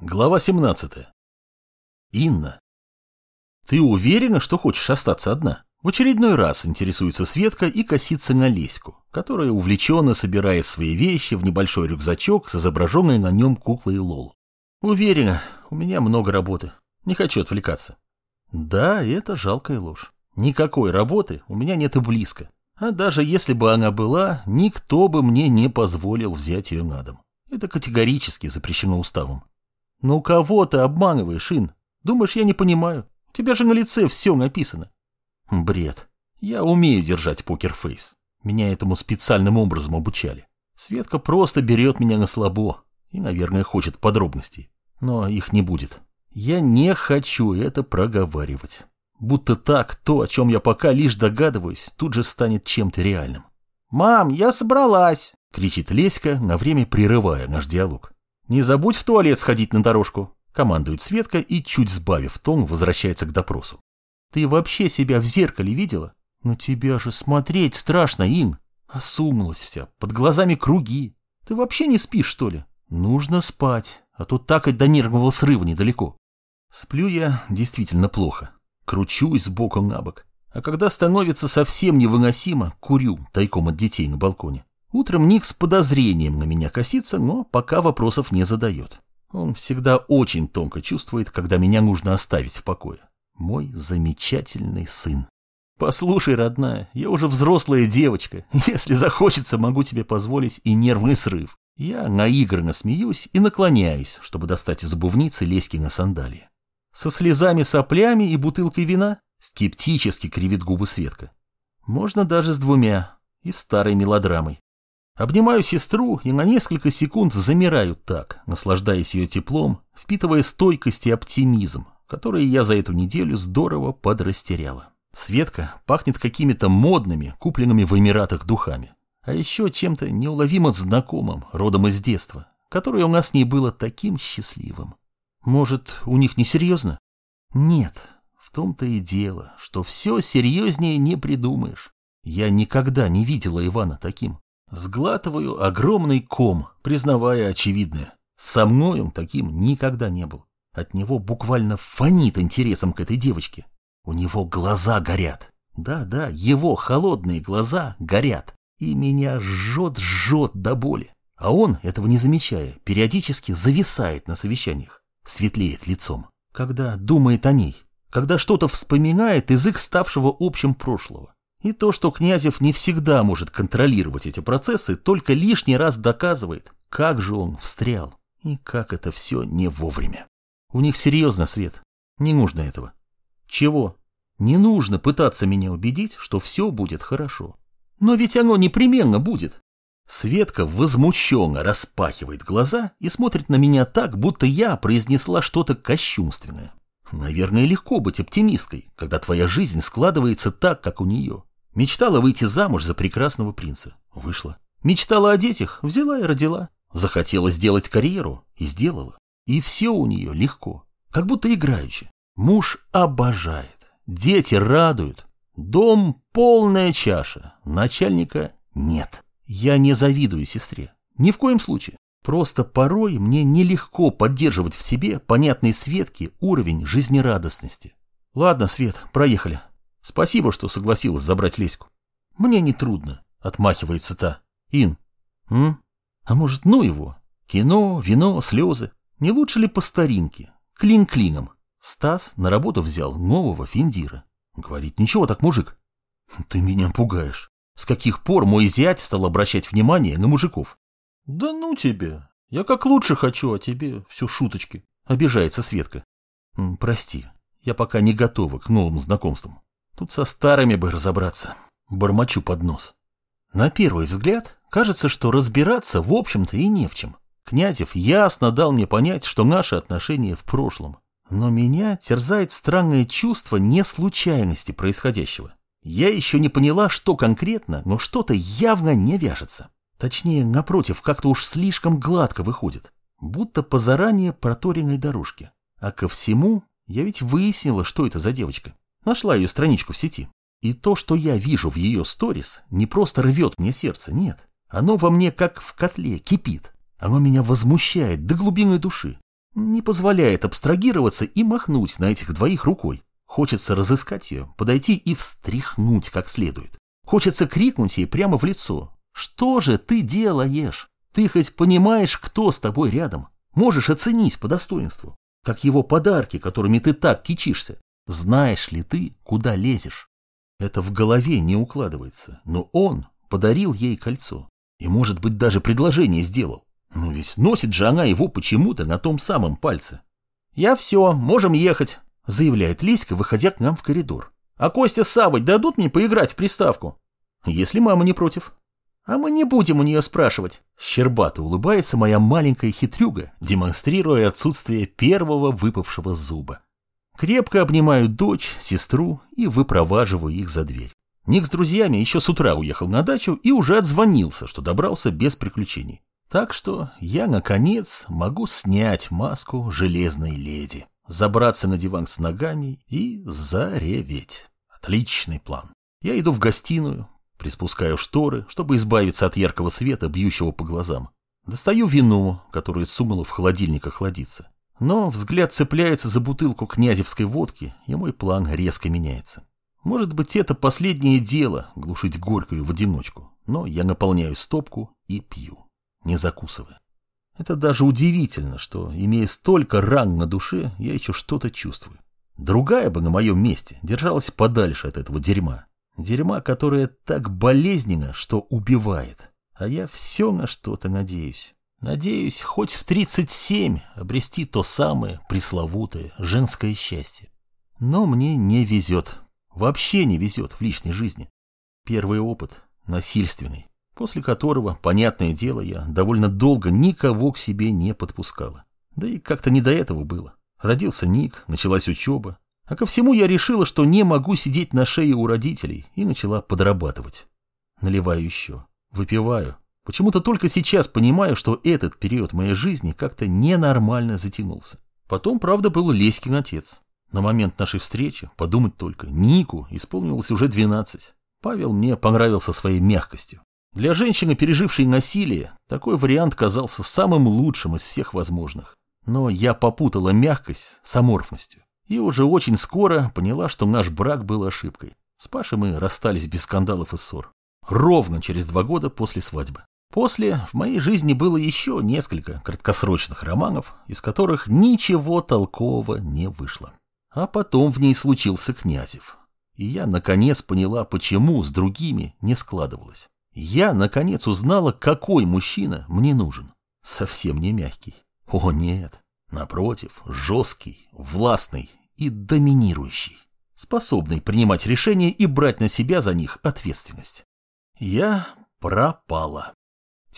Глава 17. Инна. Ты уверена, что хочешь остаться одна? В очередной раз интересуется Светка и косится на Леську, которая увлеченно собирает свои вещи в небольшой рюкзачок с изображенной на нем куклой Лол. Уверена, у меня много работы. Не хочу отвлекаться. Да, это жалкая ложь. Никакой работы у меня нет и близко. А даже если бы она была, никто бы мне не позволил взять ее на дом. Это категорически запрещено уставом. «Ну кого ты обманываешь, Ин? Думаешь, я не понимаю? У тебя же на лице все написано». Бред. Я умею держать покерфейс. Меня этому специальным образом обучали. Светка просто берет меня на слабо и, наверное, хочет подробностей. Но их не будет. Я не хочу это проговаривать. Будто так то, о чем я пока лишь догадываюсь, тут же станет чем-то реальным. «Мам, я собралась!» — кричит Леська, на время прерывая наш диалог. «Не забудь в туалет сходить на дорожку», — командует Светка и, чуть сбавив тон, возвращается к допросу. «Ты вообще себя в зеркале видела? На тебя же смотреть страшно, Ин. Осунулась вся, под глазами круги. Ты вообще не спишь, что ли? Нужно спать, а то так и до нервного срыва недалеко». Сплю я действительно плохо. Кручусь боком на бок. А когда становится совсем невыносимо, курю тайком от детей на балконе. Утром Ник с подозрением на меня косится, но пока вопросов не задает. Он всегда очень тонко чувствует, когда меня нужно оставить в покое. Мой замечательный сын. Послушай, родная, я уже взрослая девочка. Если захочется, могу тебе позволить и нервный срыв. Я наигранно смеюсь и наклоняюсь, чтобы достать из обувницы леськи на сандалии. Со слезами, соплями и бутылкой вина скептически кривит губы Светка. Можно даже с двумя и старой мелодрамой. Обнимаю сестру и на несколько секунд замираю так, наслаждаясь ее теплом, впитывая стойкость и оптимизм, которые я за эту неделю здорово подрастеряла. Светка пахнет какими-то модными, купленными в Эмиратах духами. А еще чем-то неуловимо знакомым, родом из детства, которое у нас с ней было таким счастливым. Может, у них не серьезно? Нет, в том-то и дело, что все серьезнее не придумаешь. Я никогда не видела Ивана таким. Сглатываю огромный ком, признавая очевидное. Со мной он таким никогда не был. От него буквально фонит интересом к этой девочке. У него глаза горят. Да-да, его холодные глаза горят. И меня жжет-жжет до боли. А он, этого не замечая, периодически зависает на совещаниях, светлеет лицом, когда думает о ней, когда что-то вспоминает из их ставшего общим прошлого. И то, что Князев не всегда может контролировать эти процессы, только лишний раз доказывает, как же он встрял и как это все не вовремя. У них серьезно, Свет. Не нужно этого. Чего? Не нужно пытаться меня убедить, что все будет хорошо. Но ведь оно непременно будет. Светка возмущенно распахивает глаза и смотрит на меня так, будто я произнесла что-то кощунственное. Наверное, легко быть оптимисткой, когда твоя жизнь складывается так, как у нее. Мечтала выйти замуж за прекрасного принца. Вышла. Мечтала о детях. Взяла и родила. Захотела сделать карьеру. И сделала. И все у нее легко. Как будто играючи. Муж обожает. Дети радуют. Дом полная чаша. Начальника нет. Я не завидую сестре. Ни в коем случае. Просто порой мне нелегко поддерживать в себе понятный Светке уровень жизнерадостности. Ладно, Свет, проехали. Спасибо, что согласилась забрать Леську. Мне не трудно, отмахивается та. Ин, м? А может, ну его? Кино, вино, слезы. Не лучше ли по старинке? Клин клином. Стас на работу взял нового финдира. Говорит, ничего так, мужик. Ты меня пугаешь. С каких пор мой зять стал обращать внимание на мужиков? Да ну тебе. Я как лучше хочу, а тебе все шуточки. Обижается Светка. Прости, я пока не готова к новым знакомствам. Тут со старыми бы разобраться. Бормочу под нос. На первый взгляд кажется, что разбираться в общем-то и не в чем. Князев ясно дал мне понять, что наши отношения в прошлом. Но меня терзает странное чувство неслучайности происходящего. Я еще не поняла, что конкретно, но что-то явно не вяжется. Точнее, напротив, как-то уж слишком гладко выходит. Будто по заранее проторенной дорожке. А ко всему, я ведь выяснила, что это за девочка. Нашла ее страничку в сети. И то, что я вижу в ее сторис, не просто рвет мне сердце, нет. Оно во мне как в котле кипит. Оно меня возмущает до глубины души. Не позволяет абстрагироваться и махнуть на этих двоих рукой. Хочется разыскать ее, подойти и встряхнуть как следует. Хочется крикнуть ей прямо в лицо. «Что же ты делаешь? Ты хоть понимаешь, кто с тобой рядом? Можешь оценить по достоинству, как его подарки, которыми ты так кичишься. Знаешь ли ты, куда лезешь?» Это в голове не укладывается, но он подарил ей кольцо. И, может быть, даже предложение сделал. Ну ведь носит же она его почему-то на том самом пальце. «Я все, можем ехать», — заявляет Лиська, выходя к нам в коридор. «А Костя с Савой дадут мне поиграть в приставку?» «Если мама не против». «А мы не будем у нее спрашивать». Щербато улыбается моя маленькая хитрюга, демонстрируя отсутствие первого выпавшего зуба. Крепко обнимаю дочь, сестру и выпроваживаю их за дверь. Ник с друзьями еще с утра уехал на дачу и уже отзвонился, что добрался без приключений. Так что я, наконец, могу снять маску железной леди, забраться на диван с ногами и зареветь. Отличный план. Я иду в гостиную, приспускаю шторы, чтобы избавиться от яркого света, бьющего по глазам. Достаю вино, которое сумало в холодильник охладиться. Но взгляд цепляется за бутылку князевской водки, и мой план резко меняется. Может быть, это последнее дело — глушить горькую в одиночку, но я наполняю стопку и пью не закусывая. Это даже удивительно, что, имея столько ран на душе, я еще что-то чувствую. Другая бы на моем месте держалась подальше от этого дерьма. Дерьма, которое так болезненно, что убивает. А я все на что-то надеюсь. Надеюсь, хоть в 37 обрести то самое пресловутое женское счастье. Но мне не везет. Вообще не везет в личной жизни. Первый опыт насильственный после которого, понятное дело, я довольно долго никого к себе не подпускала. Да и как-то не до этого было. Родился Ник, началась учеба. А ко всему я решила, что не могу сидеть на шее у родителей, и начала подрабатывать. Наливаю еще, выпиваю. Почему-то только сейчас понимаю, что этот период моей жизни как-то ненормально затянулся. Потом, правда, был Леськин отец. На момент нашей встречи, подумать только, Нику исполнилось уже 12. Павел мне понравился своей мягкостью. Для женщины, пережившей насилие, такой вариант казался самым лучшим из всех возможных. Но я попутала мягкость с аморфностью. И уже очень скоро поняла, что наш брак был ошибкой. С Пашей мы расстались без скандалов и ссор. Ровно через два года после свадьбы. После в моей жизни было еще несколько краткосрочных романов, из которых ничего толкового не вышло. А потом в ней случился Князев. И я наконец поняла, почему с другими не складывалось. Я, наконец, узнала, какой мужчина мне нужен. Совсем не мягкий. О, нет. Напротив, жесткий, властный и доминирующий. Способный принимать решения и брать на себя за них ответственность. Я пропала.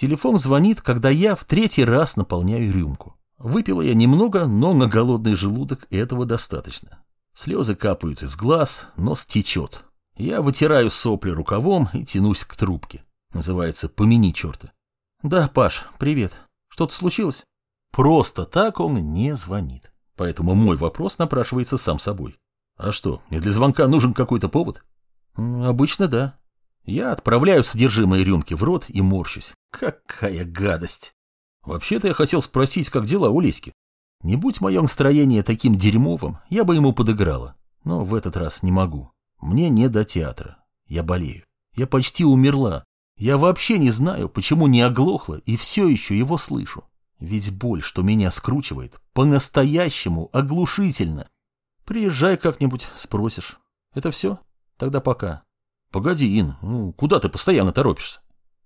Телефон звонит, когда я в третий раз наполняю рюмку. Выпила я немного, но на голодный желудок этого достаточно. Слезы капают из глаз, нос течет. Я вытираю сопли рукавом и тянусь к трубке. Называется «Помяни черта». Да, Паш, привет. Что-то случилось? Просто так он не звонит. Поэтому мой вопрос напрашивается сам собой. А что, мне для звонка нужен какой-то повод? Обычно да. Я отправляю содержимое рюмки в рот и морщусь. Какая гадость. Вообще-то я хотел спросить, как дела у Леськи. Не будь мое настроение таким дерьмовым, я бы ему подыграла. Но в этот раз не могу. Мне не до театра. Я болею. Я почти умерла. Я вообще не знаю, почему не оглохла и все еще его слышу. Ведь боль, что меня скручивает, по-настоящему оглушительно. Приезжай как-нибудь, спросишь. Это все? Тогда пока. Погоди, Ин, ну куда ты постоянно торопишься?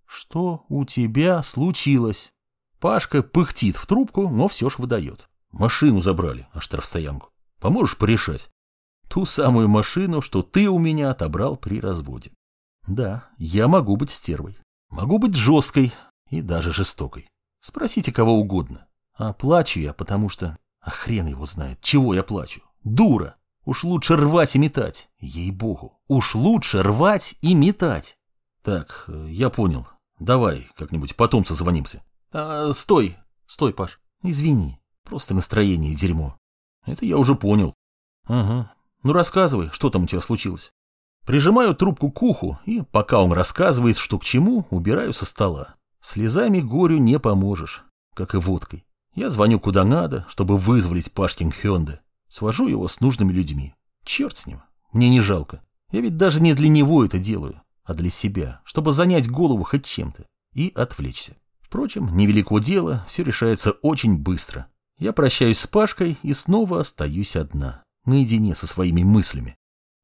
Что у тебя случилось? Пашка пыхтит в трубку, но все ж выдает. Машину забрали, а штрафстоянку. Поможешь порешать? Ту самую машину, что ты у меня отобрал при разводе. Да, я могу быть стервой. Могу быть жесткой и даже жестокой. Спросите кого угодно. А плачу я, потому что... А хрен его знает, чего я плачу. Дура. Уж лучше рвать и метать. Ей-богу. Уж лучше рвать и метать. Так, э, я понял. Давай как-нибудь потом созвонимся. А, стой. Стой, Паш. Извини. Просто настроение дерьмо. Это я уже понял. Ага. Ну рассказывай, что там у тебя случилось. Прижимаю трубку к уху и, пока он рассказывает, что к чему, убираю со стола. Слезами горю не поможешь, как и водкой. Я звоню куда надо, чтобы вызволить Пашкин Хёнде. Свожу его с нужными людьми. Черт с ним, мне не жалко. Я ведь даже не для него это делаю, а для себя, чтобы занять голову хоть чем-то и отвлечься. Впрочем, невелико дело, все решается очень быстро. Я прощаюсь с Пашкой и снова остаюсь одна, наедине со своими мыслями.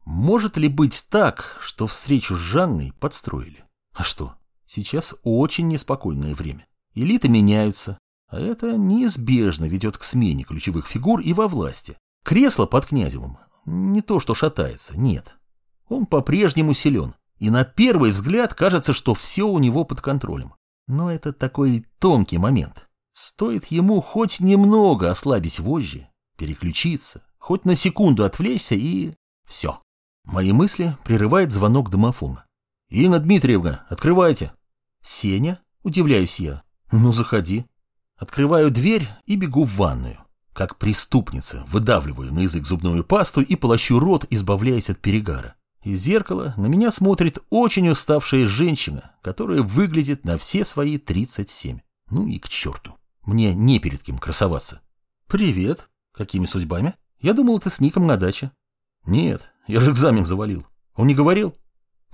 Может ли быть так, что встречу с Жанной подстроили? А что, сейчас очень неспокойное время. Элиты меняются, а это неизбежно ведет к смене ключевых фигур и во власти. Кресло под Князевым не то что шатается, нет. Он по-прежнему силен, и на первый взгляд кажется, что все у него под контролем. Но это такой тонкий момент. Стоит ему хоть немного ослабить вожжи, переключиться, хоть на секунду отвлечься и... все. Мои мысли прерывает звонок домофона. «Инна Дмитриевна, открывайте!» «Сеня?» – удивляюсь я. «Ну, заходи». Открываю дверь и бегу в ванную. Как преступница, выдавливаю на язык зубную пасту и полощу рот, избавляясь от перегара. Из зеркала на меня смотрит очень уставшая женщина, которая выглядит на все свои 37. Ну и к черту. Мне не перед кем красоваться. «Привет. Какими судьбами? Я думал, ты с Ником на даче». «Нет, я же экзамен завалил. Он не говорил?»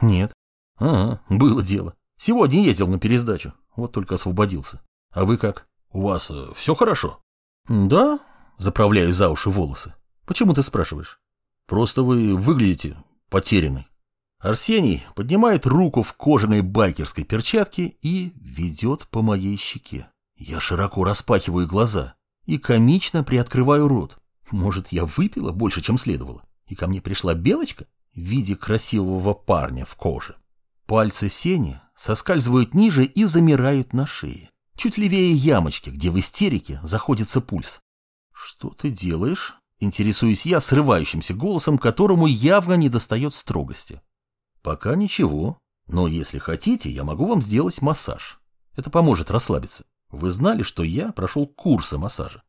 «Нет». «Ага, было дело. Сегодня ездил на пересдачу. Вот только освободился. А вы как? У вас э, все хорошо?» «Да», — заправляю за уши волосы. «Почему ты спрашиваешь?» «Просто вы выглядите потерянной». Арсений поднимает руку в кожаной байкерской перчатке и ведет по моей щеке. Я широко распахиваю глаза и комично приоткрываю рот. Может, я выпила больше, чем следовало, и ко мне пришла белочка в виде красивого парня в коже. Пальцы Сени соскальзывают ниже и замирают на шее, чуть левее ямочки, где в истерике заходится пульс. «Что ты делаешь?» — интересуюсь я срывающимся голосом, которому явно не достает строгости. «Пока ничего, но если хотите, я могу вам сделать массаж. Это поможет расслабиться. Вы знали, что я прошел курсы массажа?»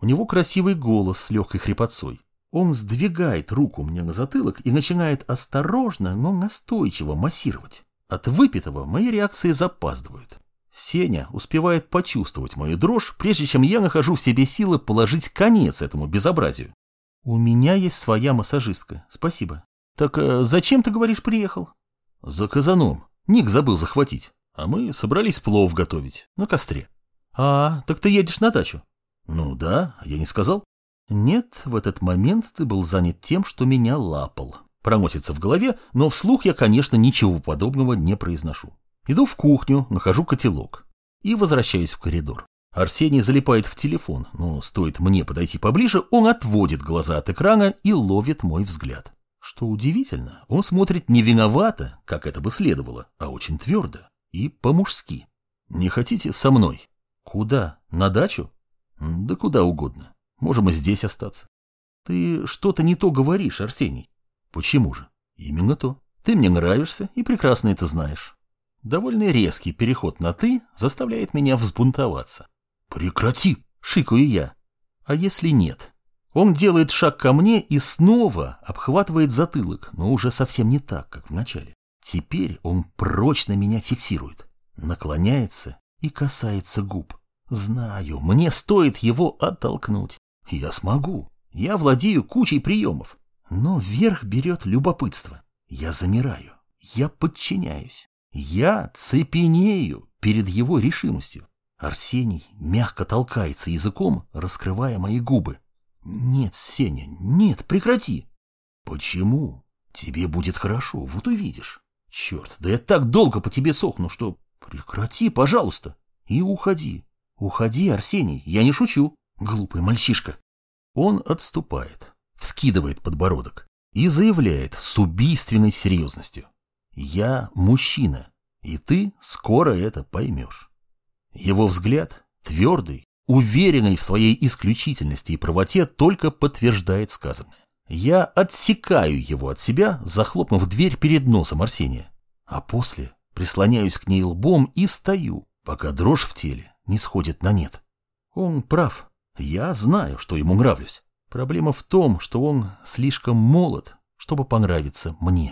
У него красивый голос с легкой хрипотцой. Он сдвигает руку мне на затылок и начинает осторожно, но настойчиво массировать. От выпитого мои реакции запаздывают. Сеня успевает почувствовать мою дрожь, прежде чем я нахожу в себе силы положить конец этому безобразию. У меня есть своя массажистка, спасибо. Так а зачем, ты говоришь, приехал? За казаном. Ник забыл захватить. А мы собрались плов готовить на костре. А, так ты едешь на дачу? Ну да, я не сказал. Нет, в этот момент ты был занят тем, что меня лапал. Проносится в голове, но вслух я, конечно, ничего подобного не произношу. Иду в кухню, нахожу котелок и возвращаюсь в коридор. Арсений залипает в телефон, но стоит мне подойти поближе, он отводит глаза от экрана и ловит мой взгляд. Что удивительно, он смотрит не виновато, как это бы следовало, а очень твердо и по-мужски. «Не хотите со мной?» «Куда? На дачу?» «Да куда угодно. Можем и здесь остаться». «Ты что-то не то говоришь, Арсений». «Почему же?» «Именно то. Ты мне нравишься и прекрасно это знаешь». Довольно резкий переход на «ты» заставляет меня взбунтоваться. «Прекрати!» — шикаю я. А если нет? Он делает шаг ко мне и снова обхватывает затылок, но уже совсем не так, как в начале. Теперь он прочно меня фиксирует, наклоняется и касается губ. Знаю, мне стоит его оттолкнуть. Я смогу. Я владею кучей приемов. Но вверх берет любопытство. Я замираю. Я подчиняюсь. Я цепенею перед его решимостью. Арсений мягко толкается языком, раскрывая мои губы. «Нет, Сеня, нет, прекрати!» «Почему? Тебе будет хорошо, вот увидишь». «Черт, да я так долго по тебе сохну, что...» «Прекрати, пожалуйста, и уходи. Уходи, Арсений, я не шучу, глупый мальчишка». Он отступает, вскидывает подбородок и заявляет с убийственной серьезностью. Я мужчина, и ты скоро это поймешь. Его взгляд, твердый, уверенный в своей исключительности и правоте, только подтверждает сказанное. Я отсекаю его от себя, захлопнув дверь перед носом Арсения. А после прислоняюсь к ней лбом и стою, пока дрожь в теле не сходит на нет. Он прав. Я знаю, что ему нравлюсь. Проблема в том, что он слишком молод, чтобы понравиться мне.